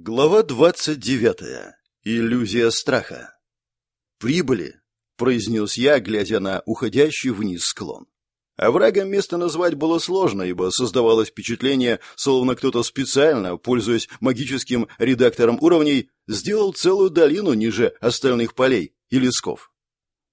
Глава двадцать девятая. Иллюзия страха. «Прибыли», — произнес я, глядя на уходящий вниз склон. Оврагом место назвать было сложно, ибо создавалось впечатление, словно кто-то специально, пользуясь магическим редактором уровней, сделал целую долину ниже остальных полей и лесков.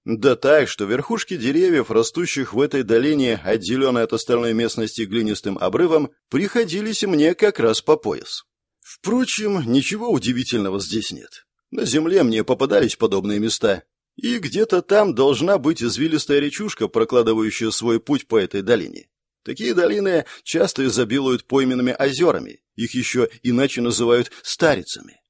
Да так, что верхушки деревьев, растущих в этой долине, отделенной от остальной местности глинистым обрывом, приходились мне как раз по пояс. Впрочем, ничего удивительного здесь нет. На земле мне попадались подобные места, и где-то там должна быть извилистая речушка, прокладывающая свой путь по этой долине. Такие долины часто изобилуют пойменными озерами, их еще иначе называют старицами.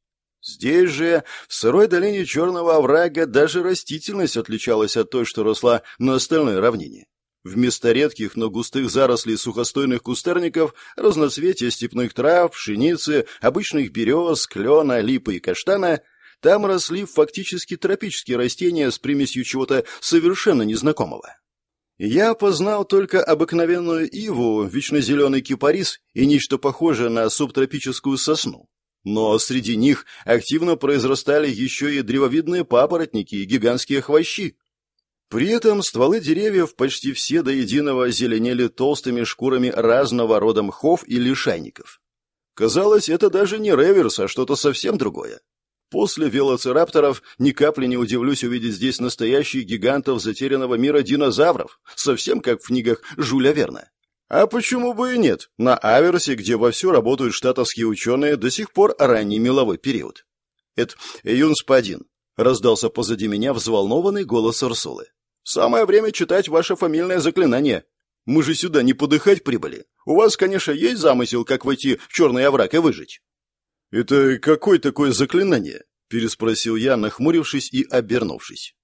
Здесь же, в сырой долине Черного оврага, даже растительность отличалась от той, что росла на остальной равнине. Вместо редких, но густых зарослей сухостойных кустарников, разноцветия степных трав, пшеницы, обычных берез, клена, липы и каштана, там росли фактически тропические растения с примесью чего-то совершенно незнакомого. Я познал только обыкновенную иву, вечно зеленый кипарис и нечто похожее на субтропическую сосну. Но среди них активно произрастали еще и древовидные папоротники и гигантские хвощи. При этом стволы деревьев почти все до единого зеленели толстыми шкурами разного рода мхов и лишайников. Казалось, это даже не реверс, а что-то совсем другое. После велоцирапторов ни капли не удивлюсь увидеть здесь настоящих гигантов затерянного мира динозавров, совсем как в книгах Жюля Верна. А почему бы и нет? На Аверсе, где вовсю работают штатовские ученые, до сих пор ранний меловой период. Это Юнспадин, раздался позади меня взволнованный голос Урсулы. Самое время читать ваше фамильное заклинание. Мы же сюда не подыхать прибыли. У вас, конечно, есть замысел, как войти в черный овраг и выжить». «Это какое такое заклинание?» – переспросил я, нахмурившись и обернувшись.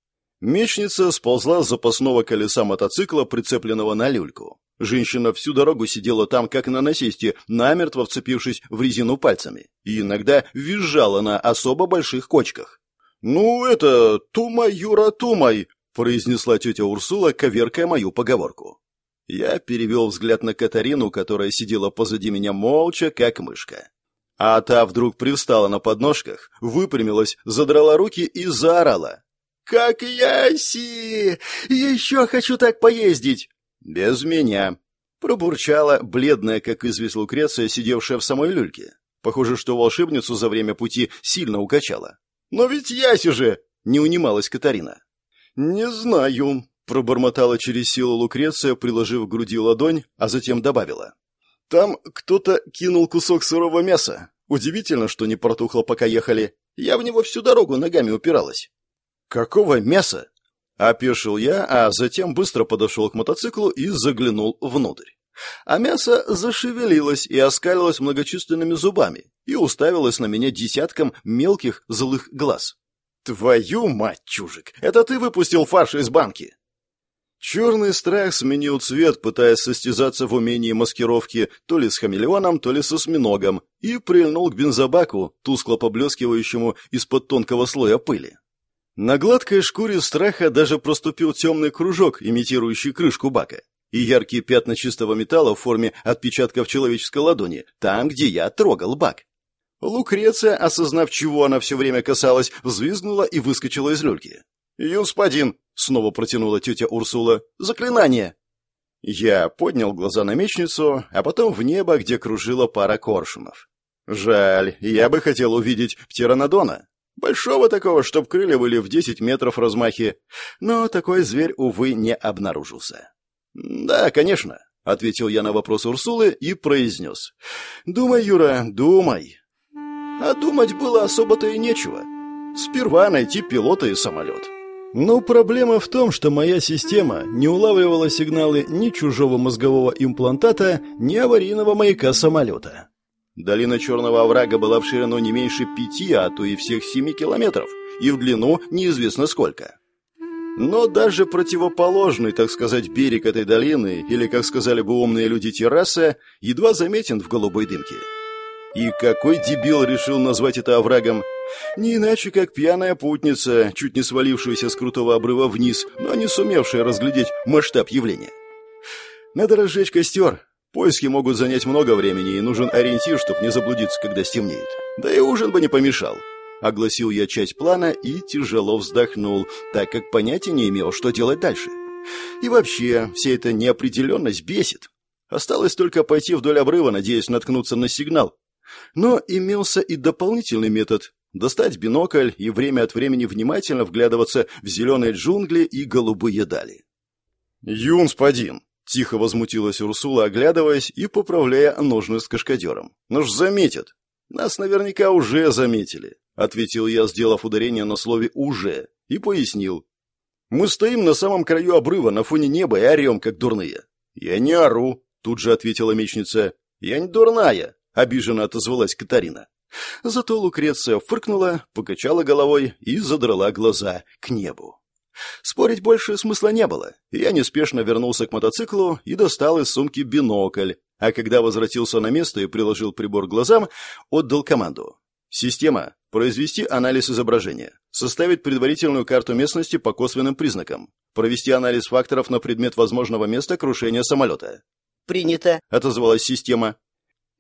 Мечница сползла с запасного колеса мотоцикла, прицепленного на люльку. Женщина всю дорогу сидела там, как на насесте, намертво вцепившись в резину пальцами, и иногда визжала на особо больших кочках. «Ну, это, тумай, Юра, тумай!» Произнесла тетя Урсула, коверкая мою поговорку. Я перевел взгляд на Катарину, которая сидела позади меня молча, как мышка. А та вдруг привстала на подножках, выпрямилась, задрала руки и заорала. «Как яси! Еще хочу так поездить!» «Без меня!» Пробурчала, бледная, как известь Лукреция, сидевшая в самой люльке. Похоже, что волшебницу за время пути сильно укачала. «Но ведь яси же!» — не унималась Катарина. «Не знаю», — пробормотала через силу Лукреция, приложив к груди ладонь, а затем добавила. «Там кто-то кинул кусок сырого мяса. Удивительно, что не протухло, пока ехали. Я в него всю дорогу ногами упиралась». «Какого мяса?» Опешил я, а затем быстро подошел к мотоциклу и заглянул внутрь. А мясо зашевелилось и оскалилось многочисленными зубами и уставилось на меня десятком мелких злых глаз. «Твою мать, чужик! Это ты выпустил фарш из банки!» Черный страх сменил цвет, пытаясь состязаться в умении маскировки то ли с хамелеоном, то ли с осьминогом, и прильнул к бензобаку, тускло поблескивающему из-под тонкого слоя пыли. На гладкой шкуре страха даже проступил темный кружок, имитирующий крышку бака, и яркие пятна чистого металла в форме отпечатков человеческой ладони, там, где я трогал бак. Лукреция, осознав, чего она все время касалась, взвизгнула и выскочила из люльки. «Юспадин!» — снова протянула тетя Урсула. «Заклинание!» Я поднял глаза на мечницу, а потом в небо, где кружила пара коршунов. Жаль, я бы хотел увидеть птеранодона. Большого такого, чтоб крылья были в десять метров размахи. Но такой зверь, увы, не обнаружился. «Да, конечно», — ответил я на вопрос Урсулы и произнес. «Думай, Юра, думай. А думать было особо-то и нечего. Сперва найти пилота и самолет. Но проблема в том, что моя система не улавливала сигналы ни чужого мозгового имплантата, ни аварийного маяка самолета. Долина Черного оврага была в ширину не меньше пяти, а то и всех семи километров, и в длину неизвестно сколько. Но даже противоположный, так сказать, берег этой долины, или, как сказали бы умные люди, терраса, едва заметен в голубой дымке. И какой дебил решил назвать это оврагом? Не иначе, как пьяная путница, чуть не свалившаяся с крутого обрыва вниз, но не сумевшая разглядеть масштаб явления. Надо разжечь костер. Поиски могут занять много времени, и нужен ориентир, чтобы не заблудиться, когда стемнеет. Да и ужин бы не помешал. Огласил я часть плана и тяжело вздохнул, так как понятия не имел, что делать дальше. И вообще, вся эта неопределенность бесит. Осталось только пойти вдоль обрыва, надеясь наткнуться на сигнал. Но имелся и дополнительный метод – достать бинокль и время от времени внимательно вглядываться в зеленые джунгли и голубые дали. «Юнспадин!» – тихо возмутилась Урсула, оглядываясь и поправляя ножны с кашкадером. «Ну ж заметят!» «Нас наверняка уже заметили», — ответил я, сделав ударение на слове «уже», и пояснил. «Мы стоим на самом краю обрыва на фоне неба и орем, как дурные». «Я не ору», — тут же ответила мечница. «Я не дурная», — обиженно отозвалась Катарина. Зато Лукреция фыркнула, покачала головой и задрала глаза к небу. Спорить больше смысла не было. Я неспешно вернулся к мотоциклу и достал из сумки бинокль, а когда возвратился на место и приложил прибор к глазам, отдал команду. Система – произвести анализ изображения, составить предварительную карту местности по косвенным признакам, провести анализ факторов на предмет возможного места крушения самолета. «Принято», — отозвалась система.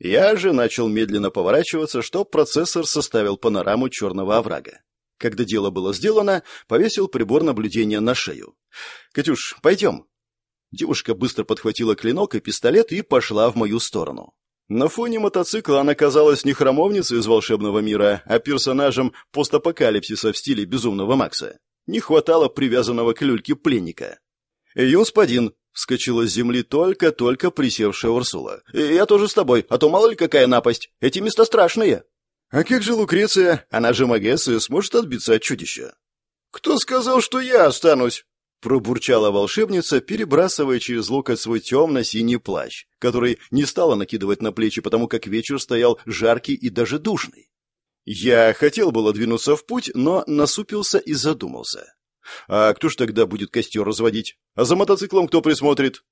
Я же начал медленно поворачиваться, чтоб процессор составил панораму черного оврага. Когда дело было сделано, повесил прибор наблюдения на шею. «Катюш, пойдем». Девушка быстро подхватила клинок и пистолет и пошла в мою сторону. На фоне мотоцикла она казалась не храмовницей из волшебного мира, а персонажем постапокалипсиса в стиле Безумного Макса. Не хватало привязанного к люльке пленника. «Юнспадин!» — вскочила с земли только-только присевшая Урсула. «Я тоже с тобой, а то мало ли какая напасть. Эти места страшные!» А как же Лукреция? Она же Магесса сможет отбиться от чудища. Кто сказал, что я останусь? Пробурчала волшебница, перебрасывая через локоть свой темно-синий плащ, который не стала накидывать на плечи, потому как вечер стоял жаркий и даже душный. Я хотел было двинуться в путь, но насупился и задумался. А кто ж тогда будет костер разводить? А за мотоциклом кто присмотрит?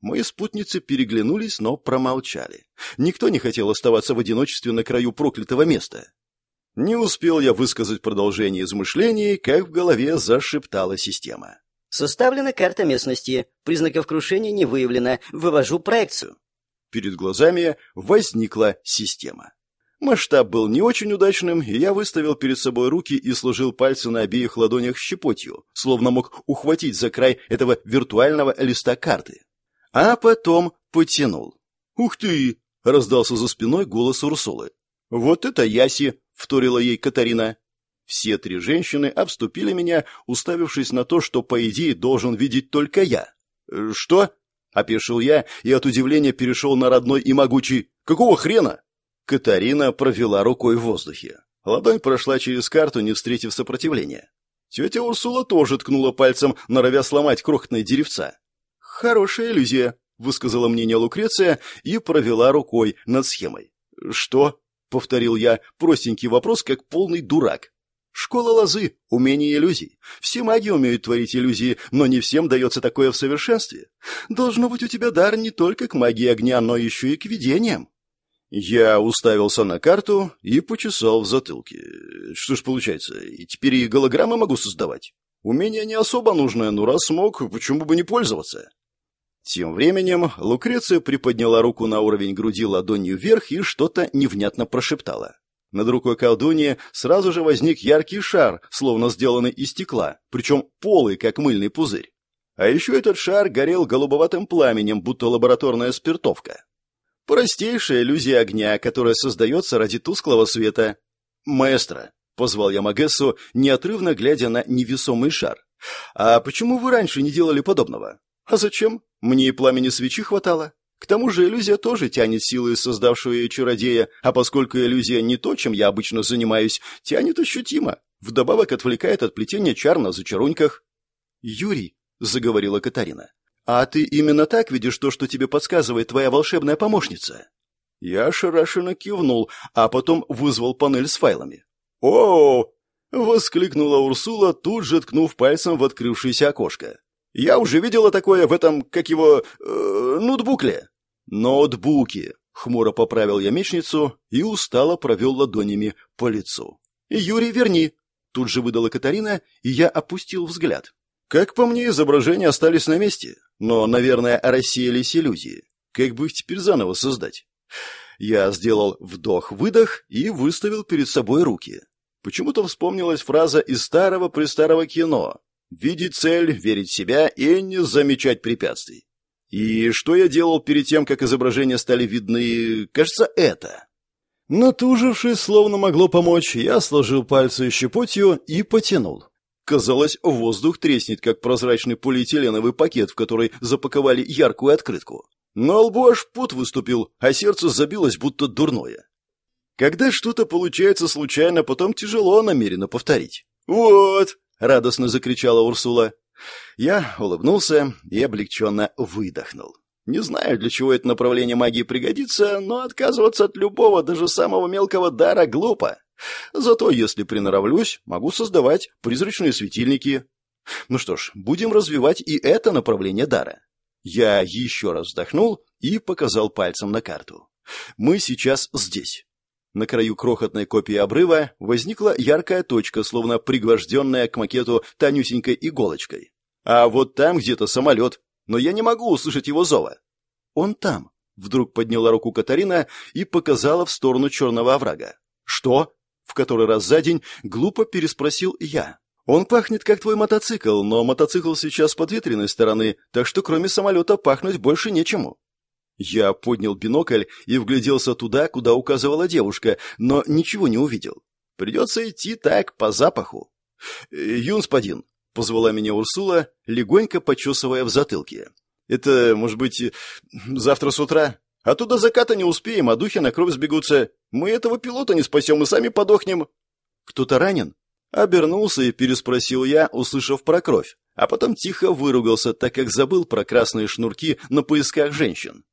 Мои спутницы переглянулись, но промолчали. Никто не хотел оставаться в одиночестве на краю проклятого места. Не успел я высказать продолжение измышлений, как в голове зашептала система. «Составлена карта местности. Признаков крушения не выявлено. Вывожу проекцию». Перед глазами возникла система. Масштаб был не очень удачным, и я выставил перед собой руки и сложил пальцы на обеих ладонях щепотью, словно мог ухватить за край этого виртуального листа карты а потом потянул. «Ух ты!» — раздался за спиной голос Урсулы. «Вот это Яси!» — вторила ей Катарина. Все три женщины обступили меня, уставившись на то, что, по идее, должен видеть только я. «Э, «Что?» — опешил я и от удивления перешел на родной и могучий. «Какого хрена?» Катарина провела рукой в воздухе. Ладонь прошла через карту, не встретив сопротивления. Тетя Урсула тоже ткнула пальцем, норовя сломать крохотные деревца. «Хорошая иллюзия», — высказала мнение Лукреция и провела рукой над схемой. «Что?» — повторил я простенький вопрос, как полный дурак. «Школа лозы, умение иллюзий. Все маги умеют творить иллюзии, но не всем дается такое в совершенстве. Должно быть у тебя дар не только к магии огня, но еще и к видениям». Я уставился на карту и почесал в затылке. Что ж получается, и теперь и голограммы могу создавать? Умение не особо нужное, но раз смог, почему бы не пользоваться? Тем временем Лукреция приподняла руку на уровень груди ладонью вверх и что-то невнятно прошептала. Над рукой колдуньи сразу же возник яркий шар, словно сделанный из стекла, причем полый, как мыльный пузырь. А еще этот шар горел голубоватым пламенем, будто лабораторная спиртовка. Простейшая иллюзия огня, которая создается ради тусклого света. «Маэстро», — позвал я Магессу, неотрывно глядя на невесомый шар. «А почему вы раньше не делали подобного?» «А зачем? Мне и пламени свечи хватало. К тому же иллюзия тоже тянет силы создавшего ее чародея, а поскольку иллюзия не то, чем я обычно занимаюсь, тянет ощутимо. Вдобавок отвлекает от плетения чар на зачаруньках. «Юрий», — заговорила Катарина, — «а ты именно так видишь то, что тебе подсказывает твоя волшебная помощница?» Я ошарашенно кивнул, а потом вызвал панель с файлами. «О!» — воскликнула Урсула, тут же ткнув пальцем в открывшееся окошко. Я уже видела такое в этом, как его, э, ноутбукле. Ноутбуки. Хмуро поправил я мечницу и устало провел ладонями по лицу. «Юрий, верни!» Тут же выдала Катарина, и я опустил взгляд. Как по мне, изображения остались на месте, но, наверное, рассеялись иллюзии. Как бы их теперь заново создать? Я сделал вдох-выдох и выставил перед собой руки. Почему-то вспомнилась фраза из старого-престарого кино «Видеть цель, верить в себя и не замечать препятствий». И что я делал перед тем, как изображения стали видны, кажется, это. Натужившись, словно могло помочь, я сложил пальцы щепотью и потянул. Казалось, воздух треснет, как прозрачный полиэтиленовый пакет, в который запаковали яркую открытку. На лбу аж пот выступил, а сердце забилось, будто дурное. Когда что-то получается случайно, потом тяжело намеренно повторить. «Вот!» — радостно закричала Урсула. Я улыбнулся и облегченно выдохнул. Не знаю, для чего это направление магии пригодится, но отказываться от любого, даже самого мелкого дара глупо. Зато, если приноровлюсь, могу создавать призрачные светильники. Ну что ж, будем развивать и это направление дара. Я еще раз вздохнул и показал пальцем на карту. Мы сейчас здесь. На краю крохотной копии обрыва возникла яркая точка, словно пригвожденная к макету тонюсенькой иголочкой. А вот там где-то самолет, но я не могу услышать его зова. Он там. Вдруг подняла руку Катарина и показала в сторону черного оврага. «Что?» — в который раз за день глупо переспросил я. «Он пахнет, как твой мотоцикл, но мотоцикл сейчас с подветренной стороны, так что кроме самолета пахнуть больше нечему». Я поднял бинокль и вгляделся туда, куда указывала девушка, но ничего не увидел. Придется идти так, по запаху. «Э, «Юнспадин», — позвала меня Урсула, легонько почесывая в затылке. «Это, может быть, завтра с утра? А то до заката не успеем, а духи на кровь сбегутся. Мы этого пилота не спасем, мы сами подохнем». «Кто-то ранен?» Обернулся и переспросил я, услышав про кровь, а потом тихо выругался, так как забыл про красные шнурки на поисках женщин.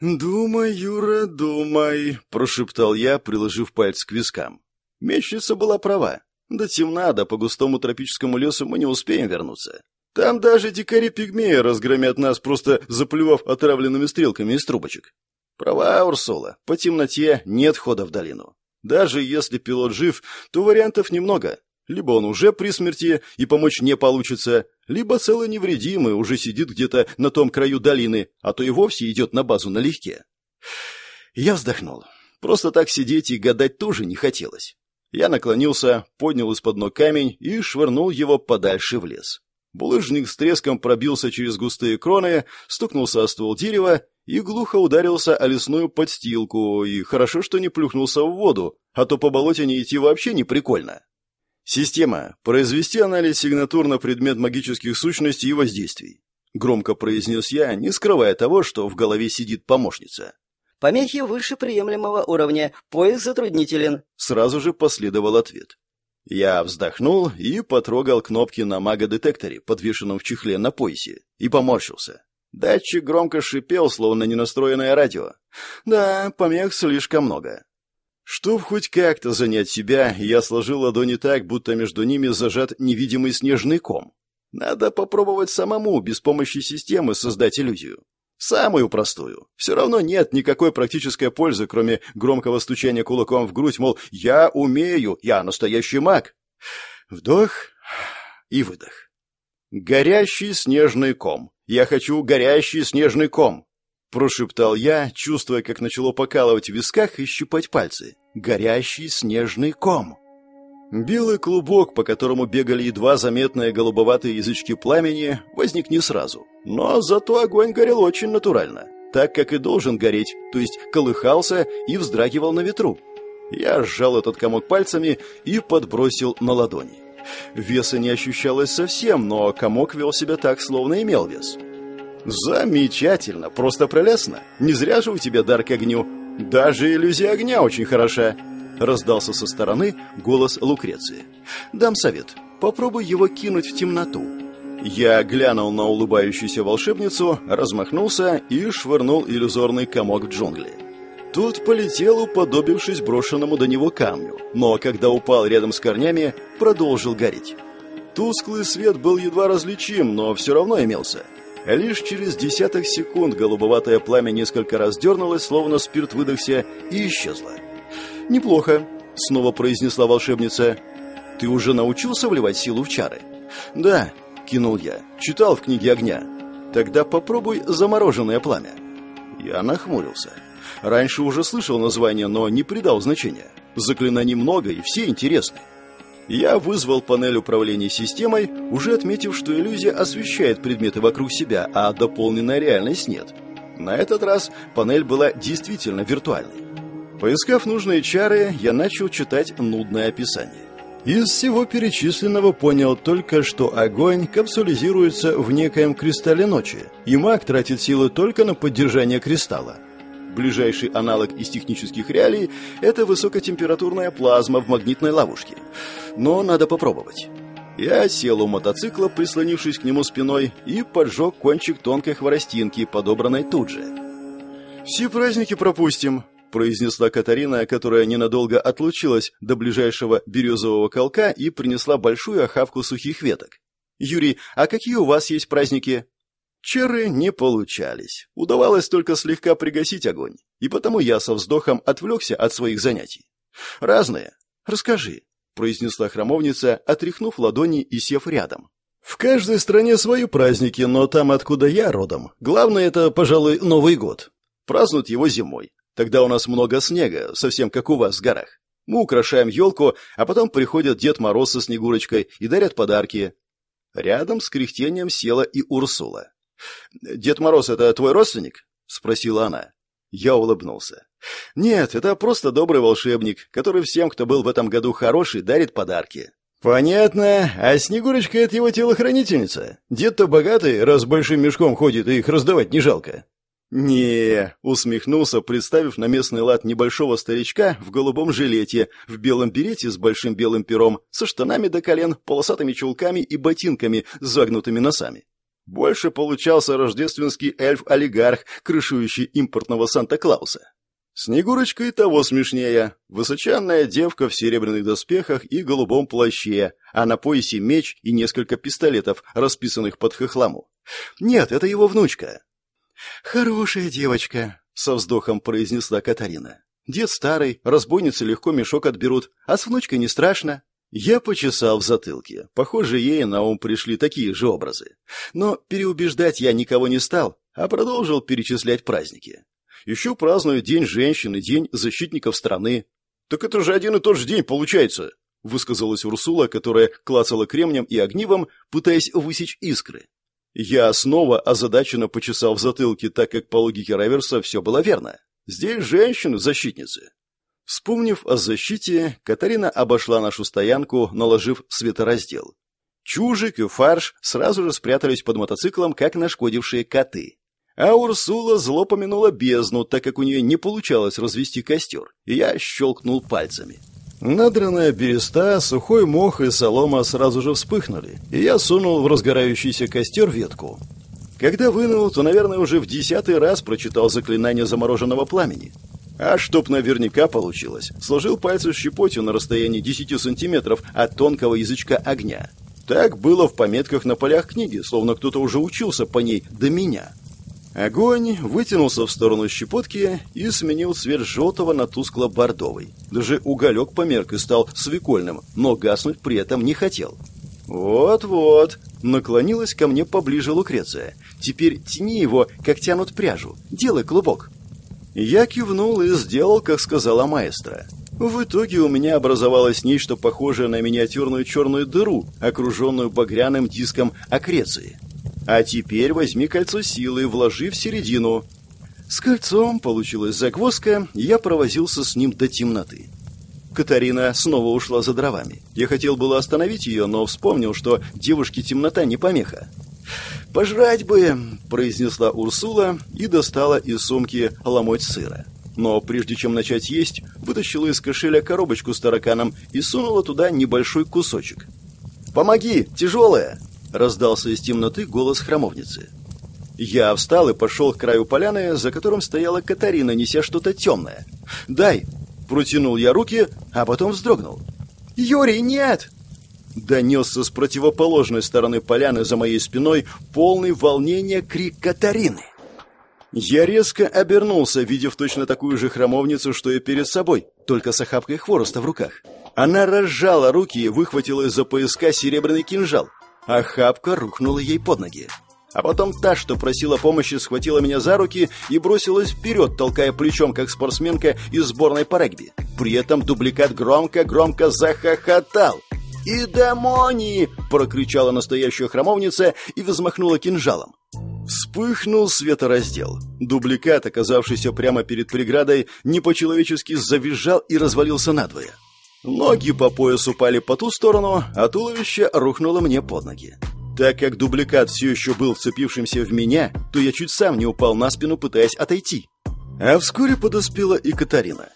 «Думай, Юра, думай», — прошептал я, приложив палец к вискам. Мечница была права. До темна, да по густому тропическому лесу мы не успеем вернуться. Там даже дикари-пигмеи разгромят нас, просто заплював отравленными стрелками из трубочек. Права, Урсула, по темноте нет хода в долину. Даже если пилот жив, то вариантов немного. Либо он уже при смерти и помочь не получится, либо целый невредимый уже сидит где-то на том краю долины, а то и вовсе идет на базу налегке. Я вздохнул. Просто так сидеть и гадать тоже не хотелось. Я наклонился, поднял из-под ног камень и швырнул его подальше в лес. Булыжник с треском пробился через густые кроны, стукнулся о ствол дерева и глухо ударился о лесную подстилку, и хорошо, что не плюхнулся в воду, а то по болоте идти вообще не прикольно. Система. Произвести анализ сигнатур на предмет магических сущностей и воздействий. Громко произнес я, не скрывая того, что в голове сидит помощница. Помехи выше приемлемого уровня. Поиск затруднителен. Сразу же последовал ответ. Я вздохнул и потрогал кнопки на магодетекторе, подвешенном в чехле на поясе, и поморщился. Датчик громко шипел, словно ненастроенное радио. Да, помех слишком много. Чтоб хоть как-то занять себя, я сложил ладони так, будто между ними зажат невидимый снежный ком. Надо попробовать самому, без помощи системы, создать иллюзию. Самую простую. Все равно нет никакой практической пользы, кроме громкого стучания кулаком в грудь, мол, я умею, я настоящий маг. Вдох и выдох. Горящий снежный ком. Я хочу горящий снежный ком. Прошептал я, чувствуя, как начало покалывать в висках и щипать пальцы. Горящий снежный ком. Белый клубок, по которому бегали едва заметные голубоватые язычки пламени, возник не сразу. Но зато огонь горел очень натурально, так как и должен гореть, то есть колыхался и вздрагивал на ветру. Я сжал этот комок пальцами и подбросил на ладони. Веса не ощущалось совсем, но комок вел себя так, словно имел вес. «Замечательно, просто прелестно. Не зря же у тебя дар к огню. Даже иллюзия огня очень хороша», — раздался со стороны голос Лукреции. «Дам совет. Попробуй его кинуть в темноту». Я глянул на улыбающуюся волшебницу, размахнулся и швырнул иллюзорный комок в джунгли. Тот полетел, уподобившись брошенному до него камню, но когда упал рядом с корнями, продолжил гореть. Тусклый свет был едва различим, но все равно имелся. Лишь через десяток секунд голубоватое пламя несколько раз дернулось, словно спирт выдохся, и исчезло. «Неплохо», — снова произнесла волшебница. «Ты уже научился вливать силу в чары?» «Да», — кинул я, — «читал в книге огня». «Тогда попробуй замороженное пламя». Я нахмурился. Раньше уже слышал название, но не придал значения. Заклинаний много и все интересны. Я вызвал панель управления системой, уже отметив, что иллюзия освещает предметы вокруг себя, а дополненная реальность нет. На этот раз панель была действительно виртуальной. Поискав нужные чары, я начал читать нудное описание. Из всего перечисленного понял только, что огонь капсулизируется в некоем кристалле ночи, и маг тратит силы только на поддержание кристалла. Ближайший аналог из технических реалий – это высокотемпературная плазма в магнитной ловушке. Но надо попробовать. Я сел у мотоцикла, прислонившись к нему спиной, и поджег кончик тонкой хворостинки, подобранной тут же. «Все праздники пропустим», – произнесла Катарина, которая ненадолго отлучилась до ближайшего березового колка и принесла большую охапку сухих веток. «Юрий, а какие у вас есть праздники?» Чары не получались. Удавалось только слегка пригасить огонь, и потому я со вздохом отвлекся от своих занятий. «Разные. Расскажи», — произнесла храмовница, отряхнув ладони и сев рядом. «В каждой стране свои праздники, но там, откуда я родом, главное — это, пожалуй, Новый год. Празднуют его зимой. Тогда у нас много снега, совсем как у вас в горах. Мы украшаем елку, а потом приходят Дед Мороз со Снегурочкой и дарят подарки». Рядом с кряхтением села и Урсула. «Дед Мороз — это твой родственник?» — спросила она. Я улыбнулся. «Нет, это просто добрый волшебник, который всем, кто был в этом году хороший, дарит подарки». «Понятно. А Снегурочка — это его телохранительница? Дед-то богатый, раз большим мешком ходит, и их раздавать не жалко». «Не», — усмехнулся, представив на местный лад небольшого старичка в голубом жилете, в белом берете с большим белым пером, со штанами до колен, полосатыми чулками и ботинками с загнутыми носами. Больше получался рождественский эльф-олигарх, крышующий импортного Санта-Клауса. Снегурочка и того смешнее. Высоченная девка в серебряных доспехах и голубом плаще, а на поясе меч и несколько пистолетов, расписанных под хохламу. Нет, это его внучка. «Хорошая девочка», — со вздохом произнесла Катарина. «Дед старый, разбойницы легко мешок отберут, а с внучкой не страшно. Я почесал в затылке. Похоже, ей на ум пришли такие же образы. Но переубеждать я никого не стал, а продолжил перечислять праздники. Еще празднуют День женщин и День защитников страны. «Так это же один и тот же день получается», — высказалась Урсула, которая клацала кремнем и огнивом, пытаясь высечь искры. Я снова озадаченно почесал в затылке, так как по логике Раверса все было верно. Здесь женщины-защитницы. Вспомнив о защите, Катарина обошла нашу стоянку, наложив светораздел. Чужик и фарш сразу же спрятались под мотоциклом, как нашкодившие коты. А Урсула зло помянула бездну, так как у нее не получалось развести костер, и я щелкнул пальцами. Надранная береста, сухой мох и солома сразу же вспыхнули, и я сунул в разгорающийся костер ветку. Когда вынул, то, наверное, уже в десятый раз прочитал заклинание замороженного пламени. А чтоб наверняка получилось, сложил пальцы щепотью на расстоянии 10 сантиметров от тонкого язычка огня. Так было в пометках на полях книги, словно кто-то уже учился по ней до меня. Огонь вытянулся в сторону щепотки и сменил цвет желтого на тускло-бордовый. Даже уголек померк и стал свекольным, но гаснуть при этом не хотел. «Вот-вот», — наклонилась ко мне поближе Лукреция. «Теперь тяни его, как тянут пряжу. Делай клубок». Я кивнул и сделал, как сказала маэстро. В итоге у меня образовалось нечто похожее на миниатюрную черную дыру, окруженную багряным диском аккреции. А теперь возьми кольцо силы и вложи в середину. С кольцом получилась загвоздка, и я провозился с ним до темноты. Катарина снова ушла за дровами. Я хотел было остановить ее, но вспомнил, что девушке темнота не помеха. «Пожрать бы!» – произнесла Урсула и достала из сумки ломоть сыра. Но прежде чем начать есть, вытащила из кошеля коробочку с тараканом и сунула туда небольшой кусочек. «Помоги! Тяжелая!» – раздался из темноты голос храмовницы. Я встал и пошел к краю поляны, за которым стояла Катарина, неся что-то темное. «Дай!» – протянул я руки, а потом вздрогнул. «Юрий, нет!» Донесся с противоположной стороны поляны за моей спиной полный волнения крик Катарины. Я резко обернулся, видев точно такую же храмовницу, что и перед собой, только с охапкой хвороста в руках. Она разжала руки и выхватила из-за пояска серебряный кинжал. Охапка рухнула ей под ноги. А потом та, что просила помощи, схватила меня за руки и бросилась вперед, толкая плечом, как спортсменка из сборной по регби. При этом дубликат громко-громко захохотал. «И демонии!» – прокричала настоящая храмовница и взмахнула кинжалом. Вспыхнул светораздел. Дубликат, оказавшийся прямо перед преградой, не по-человечески завизжал и развалился надвое. Ноги по пояс упали по ту сторону, а туловище рухнуло мне под ноги. Так как дубликат все еще был вцепившимся в меня, то я чуть сам не упал на спину, пытаясь отойти. А вскоре подоспела и Катарина.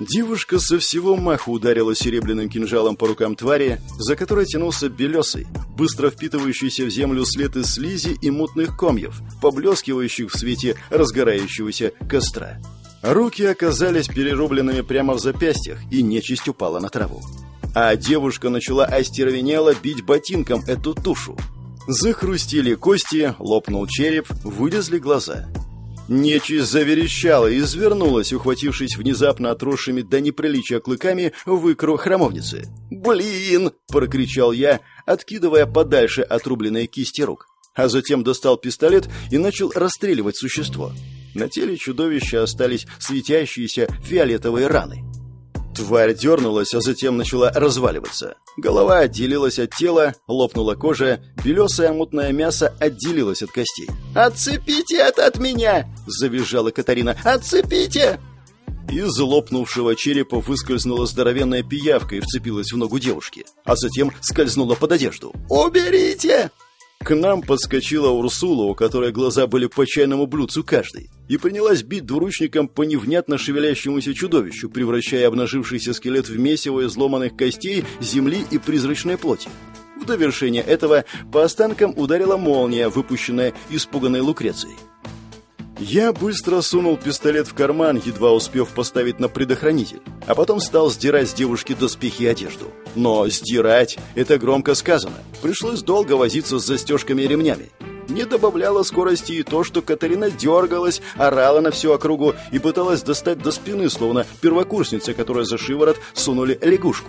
Девушка со всего маху ударила серебряным кинжалом по рукам твари, за которой тянулся белесый, быстро впитывающийся в землю след из слизи и мутных комьев, поблескивающих в свете разгорающегося костра. Руки оказались перерубленными прямо в запястьях, и нечисть упала на траву. А девушка начала остервенело бить ботинком эту тушу. Захрустили кости, лопнул череп, вылезли глаза. Нечисть заверещала и извернулась, ухватившись внезапно отросшими до неприличия клыками в икру храмовницы. «Блин!» – прокричал я, откидывая подальше отрубленные кисти рук. А затем достал пистолет и начал расстреливать существо. На теле чудовища остались светящиеся фиолетовые раны. Тварь дернулась, а затем начала разваливаться. Голова отделилась от тела, лопнула кожа, белесое мутное мясо отделилось от костей. «Отцепите это от меня!» – завизжала Катарина. «Отцепите!» Из лопнувшего черепа выскользнула здоровенная пиявка и вцепилась в ногу девушки, а затем скользнула под одежду. «Уберите!» К нам подскочила Урсула, у которой глаза были по чайному блюдцу каждый, и принялась бить двуручником по невнятно шевелящемуся чудовищу, превращая обнажившийся скелет в месиво изломанных костей, земли и призрачной плоти. В довершение этого по останкам ударила молния, выпущенная испуганной Лукрецией. Я быстро сунул пистолет в карман, едва успев поставить на предохранитель, а потом стал сдирать с девушки доспехи и одежду. Но сдирать – это громко сказано. Пришлось долго возиться с застежками и ремнями. Не добавляло скорости и то, что Катарина дергалась, орала на всю округу и пыталась достать до спины, словно первокурсница, которая за шиворот сунули лягушку.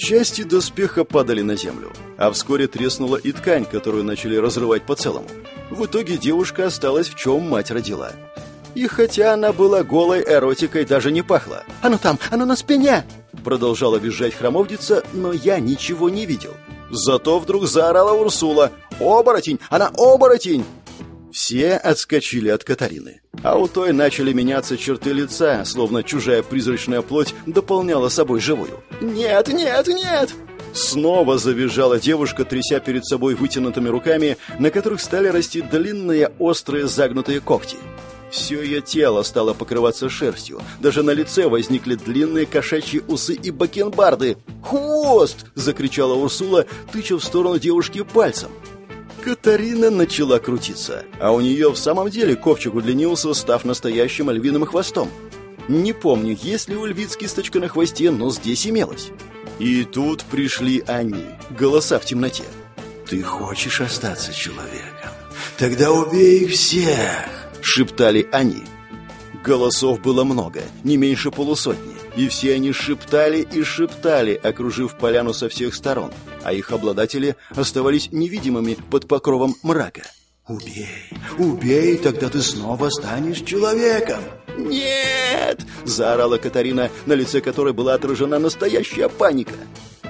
Части доспеха падали на землю, а вскоре треснула и ткань, которую начали разрывать по целому. В итоге девушка осталась в чем мать родила. И хотя она была голой, эротикой даже не пахла. «Оно там! Оно на спине!» Продолжала визжать храмовница, но я ничего не видел. Зато вдруг заорала Урсула. «Оборотень! Она оборотень!» Все отскочили от Катарины. А у той начали меняться черты лица, словно чужая призрачная плоть дополняла собой живую. «Нет, нет, нет!» Снова завизжала девушка, тряся перед собой вытянутыми руками, на которых стали расти длинные, острые, загнутые когти. Все ее тело стало покрываться шерстью. Даже на лице возникли длинные кошачьи усы и бакенбарды. «Хвост!» — закричала Урсула, тыча в сторону девушки пальцем. Катарина начала крутиться, а у нее в самом деле ковчег удлинился, став настоящим львиным хвостом. Не помню, есть ли у львиц кисточка на хвосте, но здесь имелась. И тут пришли они, голоса в темноте. «Ты хочешь остаться человеком? Тогда убей их всех!» — шептали они. Голосов было много, не меньше полусотни, и все они шептали и шептали, окружив поляну со всех сторон, а их обладатели оставались невидимыми под покровом мрака. «Убей, убей, тогда ты снова станешь человеком!» «Нет!» – заорала Катарина, на лице которой была отражена настоящая паника.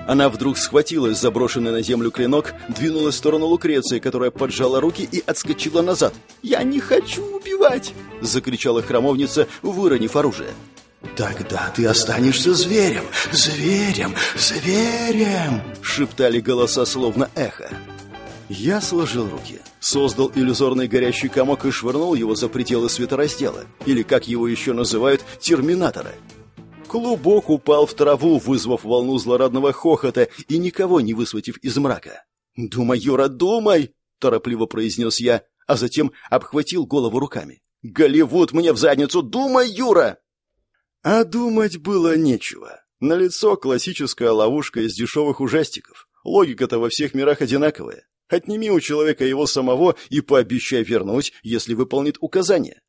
Она вдруг схватилась за брошенный на землю клинок, двинулась в сторону Лукреции, которая поджала руки и отскочила назад. «Я не хочу убивать!» – закричала храмовница, выронив оружие. «Тогда ты останешься зверем, зверем, зверем!» – шептали голоса словно эхо. Я сложил руки, создал иллюзорный горящий комок и швырнул его за пределы светораздела, или, как его еще называют, терминатора. Клубок упал в траву, вызвав волну злорадного хохота и никого не высветив из мрака. «Думай, Юра, думай!» – торопливо произнес я, а затем обхватил голову руками. «Голливуд мне в задницу! Думай, Юра!» А думать было нечего. Налицо классическая ловушка из дешевых ужастиков. Логика-то во всех мирах одинаковая. Отними у человека его самого и пообещай вернуть, если выполнит указание.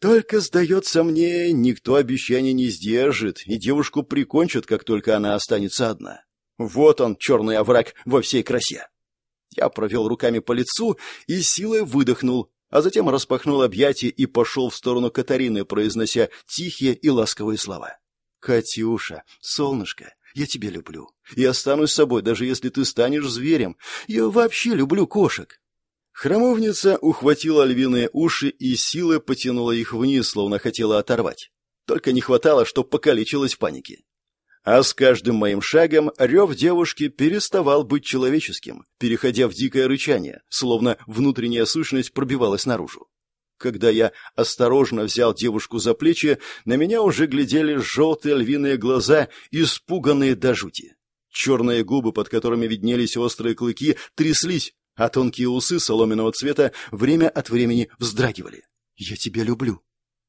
Только, сдается мне, никто обещания не сдержит, и девушку прикончат, как только она останется одна. Вот он, черный овраг во всей красе. Я провел руками по лицу и силой выдохнул, а затем распахнул объятия и пошел в сторону Катарины, произнося тихие и ласковые слова. «Катюша, солнышко, я тебя люблю. И останусь с собой, даже если ты станешь зверем. Я вообще люблю кошек». Храмовница ухватила львиные уши и силой потянула их вниз, словно хотела оторвать. Только не хватало, чтоб покалечилась в панике. А с каждым моим шагом рев девушки переставал быть человеческим, переходя в дикое рычание, словно внутренняя сущность пробивалась наружу. Когда я осторожно взял девушку за плечи, на меня уже глядели желтые львиные глаза, испуганные до жути. Черные губы, под которыми виднелись острые клыки, тряслись, а тонкие усы соломенного цвета время от времени вздрагивали. «Я тебя люблю»,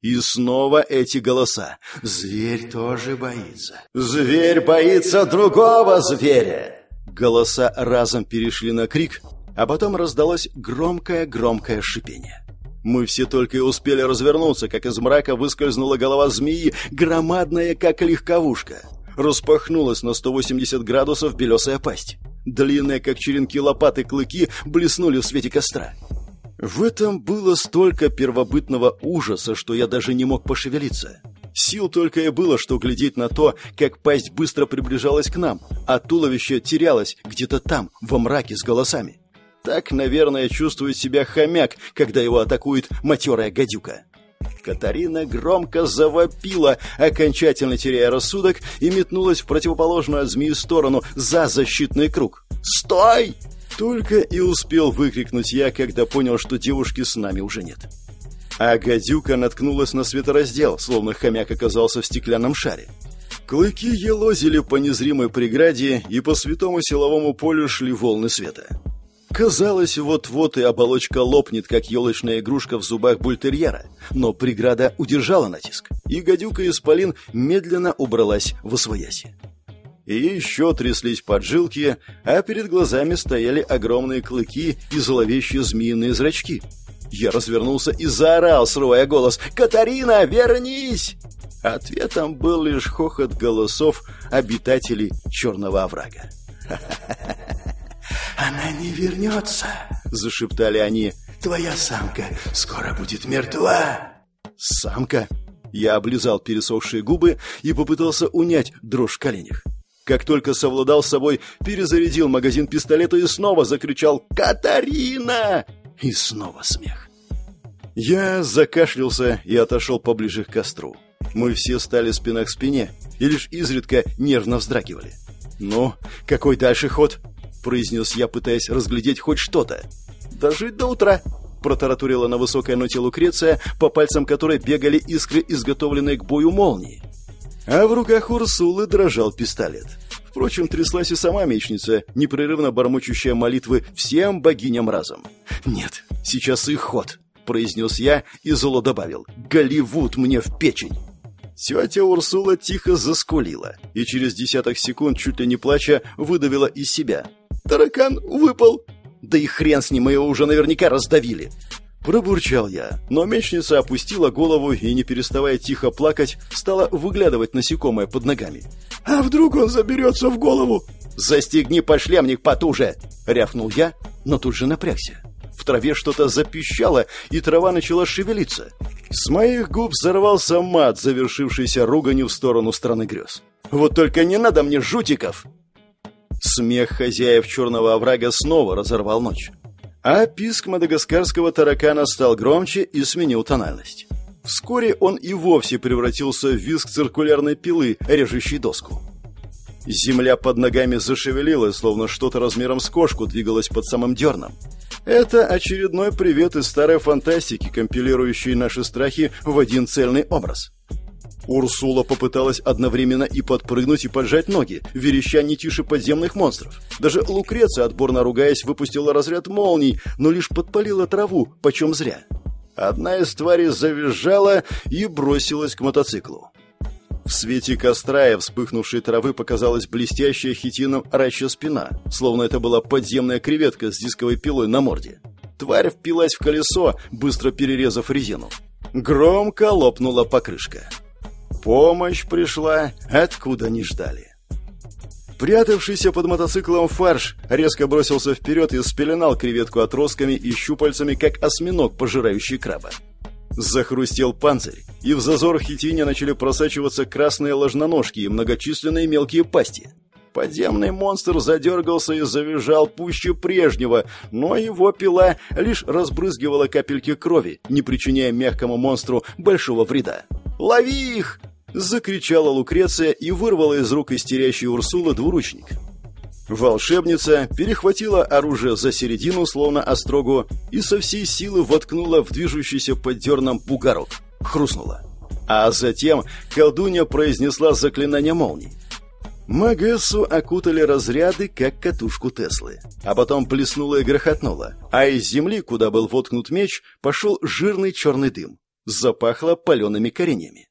и снова эти голоса. «Зверь тоже боится». «Зверь боится другого зверя!» Голоса разом перешли на крик, а потом раздалось громкое-громкое шипение. Мы все только и успели развернуться, как из мрака выскользнула голова змеи, громадная, как легковушка. Распахнулась на 180 градусов белесая пасть. Длинные, как черенки лопаты, клыки блеснули в свете костра. В этом было столько первобытного ужаса, что я даже не мог пошевелиться. Сил только и было, что глядеть на то, как пасть быстро приближалась к нам, а туловище терялось где-то там, во мраке с голосами. Так, наверное, чувствует себя хомяк, когда его атакует матерая гадюка. Катарина громко завопила, окончательно теряя рассудок, и метнулась в противоположную от змеи сторону, за защитный круг. «Стой!» Только и успел выкрикнуть я, когда понял, что девушки с нами уже нет. А гадюка наткнулась на светораздел, словно хомяк оказался в стеклянном шаре. Клыки елозили по незримой преграде, и по святому силовому полю шли волны света. Казалось, вот-вот и оболочка лопнет, как елочная игрушка в зубах бультерьера, но преграда удержала натиск, и гадюка исполин медленно убралась в освояси и еще тряслись поджилки, а перед глазами стояли огромные клыки и зловещие змеиные зрачки. Я развернулся и заорал, срывая голос «Катарина, вернись!» Ответом был лишь хохот голосов обитателей Черного оврага. «Она не вернется!» — зашептали они. «Твоя самка скоро будет мертва!» «Самка?» Я облизал пересохшие губы и попытался унять дрожь в коленях. Как только совладал с собой, перезарядил магазин пистолета и снова закричал «Катарина!» И снова смех. Я закашлялся и отошел поближе к костру. Мы все стали спина к спине и лишь изредка нервно вздрагивали. «Ну, какой дальше ход?» – произнес я, пытаясь разглядеть хоть что-то. «Дожить до утра!» – протаратурила на высокой ноте Лукреция, по пальцам которой бегали искры, изготовленные к бою молнии. А в руках Урсулы дрожал пистолет. Впрочем, тряслась и сама мечница, непрерывно бормочущая молитвы всем богиням разом. «Нет, сейчас их ход», — произнес я и зло добавил. «Голливуд мне в печень!» Тетя Урсула тихо заскулила и через десяток секунд, чуть ли не плача, выдавила из себя. «Таракан выпал!» «Да и хрен с ним, мы его уже наверняка раздавили!» Пробурчал я, но мечница опустила голову и, не переставая тихо плакать, стала выглядывать насекомое под ногами. «А вдруг он заберется в голову?» «Застегни пошлемник потуже!» — рявкнул я, но тут же напрягся. В траве что-то запищало, и трава начала шевелиться. С моих губ взорвался мат, завершившийся руганью в сторону страны грез. «Вот только не надо мне жутиков!» Смех хозяев черного оврага снова разорвал ночь. А писк мадагаскарского таракана стал громче и сменил тональность. Вскоре он и вовсе превратился в визг циркулярной пилы, режущей доску. Земля под ногами зашевелилась, словно что-то размером с кошку двигалось под самым дерном. Это очередной привет из старой фантастики, компилирующей наши страхи в один цельный образ. Урсула попыталась одновременно и подпрыгнуть, и поджать ноги, вереща не тише подземных монстров. Даже Лукреция, отборно ругаясь, выпустила разряд молний, но лишь подпалила траву, почем зря. Одна из тварей завизжала и бросилась к мотоциклу. В свете костра и вспыхнувшей травы показалась блестящая хитином рачья спина, словно это была подземная креветка с дисковой пилой на морде. Тварь впилась в колесо, быстро перерезав резину. Громко лопнула покрышка. Помощь пришла, откуда не ждали. Прятавшийся под мотоциклом фарш резко бросился вперед и спеленал креветку отростками и щупальцами, как осьминог, пожирающий краба. Захрустел панцирь, и в зазор хитине начали просачиваться красные ложноножки и многочисленные мелкие пасти. Подземный монстр задергался и завизжал пуще прежнего, но его пила лишь разбрызгивала капельки крови, не причиняя мягкому монстру большого вреда. «Лови их!» — закричала Лукреция и вырвала из рук истерящей Урсулы двуручник. Волшебница перехватила оружие за середину, словно острогу, и со всей силы воткнула в движущийся под дерном бугорок. Хрустнула. А затем колдунья произнесла заклинание молний. Магессу окутали разряды, как катушку Теслы. А потом плеснуло и грохотнуло. А из земли, куда был воткнут меч, пошел жирный черный дым. Запахло палеными коренями.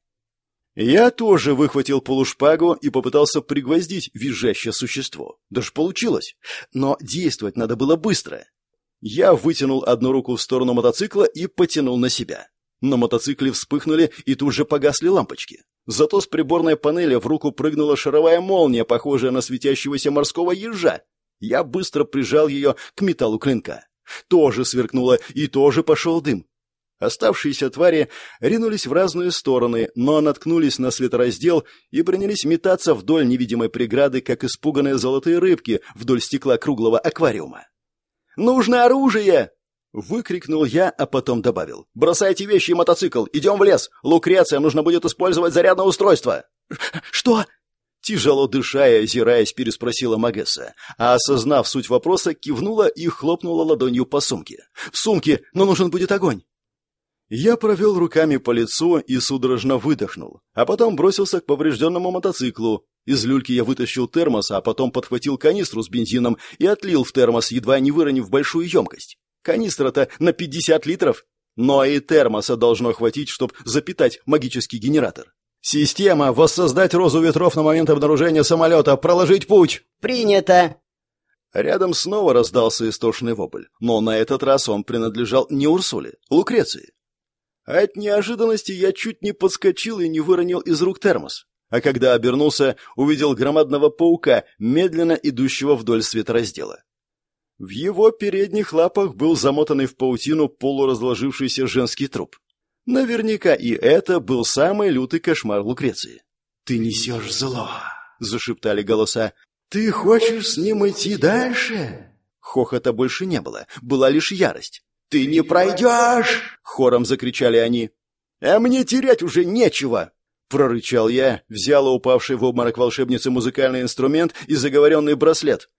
Я тоже выхватил полушпагу и попытался пригвоздить визжащее существо. Даже получилось. Но действовать надо было быстро. Я вытянул одну руку в сторону мотоцикла и потянул на себя. На мотоцикле вспыхнули и тут же погасли лампочки. Зато с приборной панели в руку прыгнула шаровая молния, похожая на светящегося морского ежа. Я быстро прижал ее к металлу клинка. Тоже сверкнуло, и тоже пошел дым. Оставшиеся твари ринулись в разные стороны, но наткнулись на светораздел и принялись метаться вдоль невидимой преграды, как испуганные золотые рыбки вдоль стекла круглого аквариума. «Нужно оружие!» Выкрикнул я, а потом добавил. «Бросайте вещи и мотоцикл! Идем в лес! Лукреция, нужно будет использовать зарядное устройство!» «Что?» Тяжело дыша и озираясь, переспросила Магесса, а, осознав суть вопроса, кивнула и хлопнула ладонью по сумке. «В сумке, но нужен будет огонь!» Я провел руками по лицу и судорожно выдохнул, а потом бросился к поврежденному мотоциклу. Из люльки я вытащил термос, а потом подхватил канистру с бензином и отлил в термос, едва не выронив большую емкость. Канистра-то на 50 литров. Но и термоса должно хватить, чтобы запитать магический генератор. «Система! Воссоздать розу ветров на момент обнаружения самолета! Проложить путь!» «Принято!» Рядом снова раздался истошный вопль, но на этот раз он принадлежал не Урсуле, Лукреции. От неожиданности я чуть не подскочил и не выронил из рук термос. А когда обернулся, увидел громадного паука, медленно идущего вдоль светораздела. В его передних лапах был замотанный в паутину полуразложившийся женский труп. Наверняка и это был самый лютый кошмар Лукреции. «Ты несешь зло!» — зашептали голоса. «Ты хочешь с ним идти дальше?» Хохота больше не было, была лишь ярость. «Ты не пройдешь!» — хором закричали они. «А мне терять уже нечего!» — прорычал я, взял упавший в обморок волшебницы музыкальный инструмент и заговоренный браслет.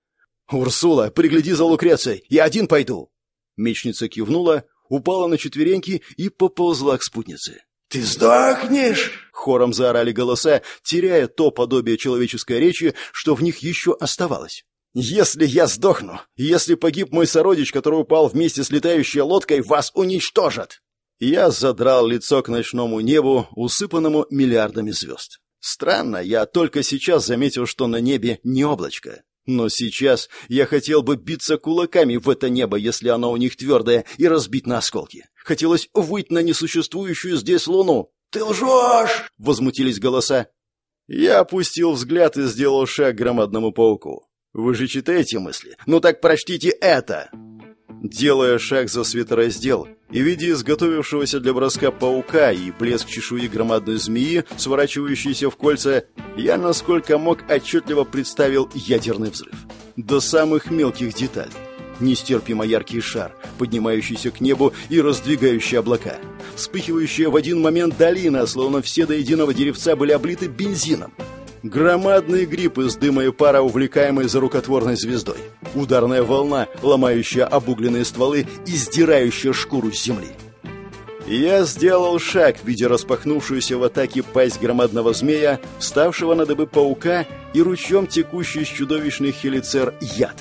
«Урсула, пригляди за Лукрецией, я один пойду!» Мечница кивнула, упала на четвереньки и поползла к спутнице. «Ты сдохнешь!» — хором заорали голоса, теряя то подобие человеческой речи, что в них еще оставалось. «Если я сдохну, если погиб мой сородич, который упал вместе с летающей лодкой, вас уничтожат!» Я задрал лицо к ночному небу, усыпанному миллиардами звезд. Странно, я только сейчас заметил, что на небе не облачко. Но сейчас я хотел бы биться кулаками в это небо, если оно у них твердое, и разбить на осколки. Хотелось выйти на несуществующую здесь луну. «Ты лжешь!» — возмутились голоса. Я опустил взгляд и сделал шаг к громадному пауку. «Вы же читаете мысли? Ну так прочтите это!» Делая шаг за светораздел и видя изготовившегося для броска паука и блеск чешуи громадной змеи, сворачивающейся в кольца, я, насколько мог, отчетливо представил ядерный взрыв. До самых мелких деталей. Нестерпимо яркий шар, поднимающийся к небу и раздвигающий облака. Вспыхивающая в один момент долина, словно все до единого деревца были облиты бензином. Громадный гриб из дыма и пара, увлекаемый за рукотворной звездой. Ударная волна, ломающая обугленные стволы и сдирающая шкуру с земли. Я сделал шаг, видя распахнувшуюся в атаке пасть громадного змея, вставшего на дыбы паука и ручьем текущий из чудовищных хелицер яд.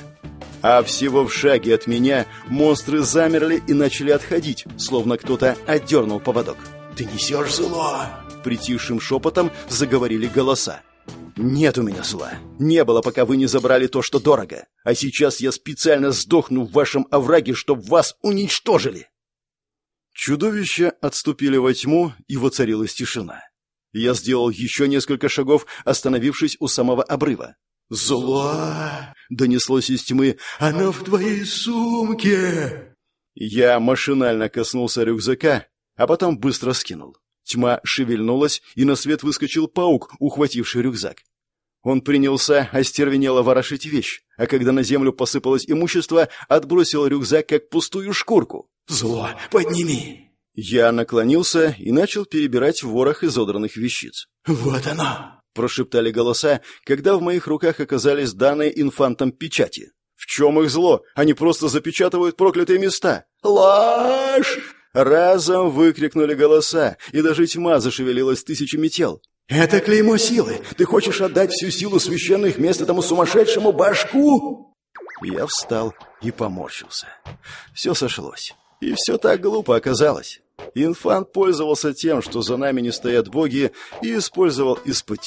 А всего в шаге от меня монстры замерли и начали отходить, словно кто-то отдернул поводок. «Ты несешь зло!» Притихшим шепотом заговорили голоса. «Нет у меня зла. Не было, пока вы не забрали то, что дорого. А сейчас я специально сдохну в вашем овраге, чтобы вас уничтожили!» Чудовища отступили во тьму, и воцарилась тишина. Я сделал еще несколько шагов, остановившись у самого обрыва. «Зло!» — донеслось из тьмы. «Оно в твоей сумке!» Я машинально коснулся рюкзака, а потом быстро скинул. Тьма шевельнулась, и на свет выскочил паук, ухвативший рюкзак. Он принялся остервенело ворошить вещь, а когда на землю посыпалось имущество, отбросил рюкзак как пустую шкурку. «Зло, подними!» Я наклонился и начал перебирать ворох изодранных вещиц. «Вот оно!» – прошептали голоса, когда в моих руках оказались данные инфантом печати. «В чем их зло? Они просто запечатывают проклятые места!» «Ложь!» Разом выкрикнули голоса, и даже тьма зашевелилась тысячами тел. «Это клеймо силы! Ты хочешь отдать всю силу священных мест этому сумасшедшему башку?» Я встал и поморщился. Все сошлось. И все так глупо оказалось. Инфант пользовался тем, что за нами не стоят боги, и использовал из-под.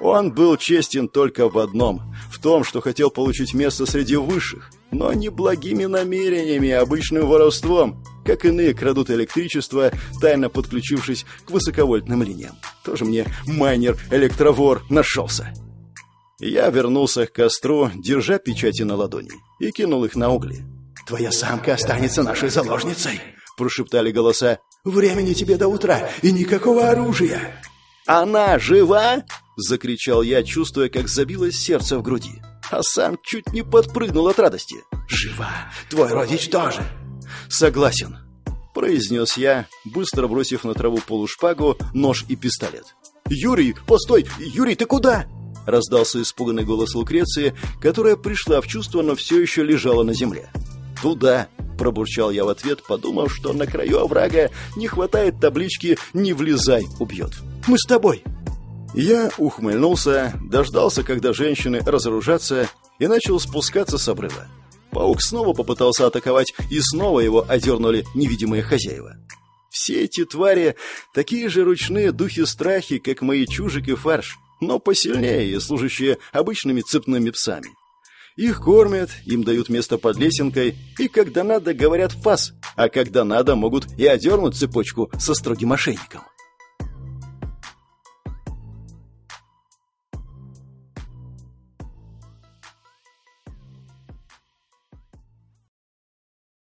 Он был честен только в одном, в том, что хотел получить место среди высших, но не благими намерениями, а обычным воровством, как иные крадут электричество, тайно подключившись к высоковольтным линиям. Тоже мне майнер-электровор нашелся. Я вернулся к костру, держа печати на ладони, и кинул их на угли. «Твоя самка останется нашей заложницей!» – прошептали голоса. «Времени тебе до утра, и никакого оружия!» «Она жива?» – закричал я, чувствуя, как забилось сердце в груди. А сам чуть не подпрыгнул от радости. «Жива! Твой родич тоже!» «Согласен», – произнес я, быстро бросив на траву полушпагу, нож и пистолет. «Юрий, постой! Юрий, ты куда?» Раздался испуганный голос Лукреции, которая пришла в чувство, но все еще лежала на земле. «Туда!» – пробурчал я в ответ, подумав, что на краю оврага не хватает таблички «Не влезай, убьет». «Мы с тобой!» Я ухмыльнулся, дождался, когда женщины разоружатся, и начал спускаться с обрыва. Паук снова попытался атаковать, и снова его одернули невидимые хозяева. Все эти твари такие же ручные духи-страхи, как мои чужик и фарш, но посильнее и служащие обычными цепными псами. Их кормят, им дают место под лесенкой, и когда надо, говорят фас, а когда надо, могут и одернуть цепочку со строгим мошенником.